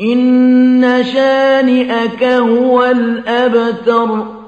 إن شانئك هو الأبتر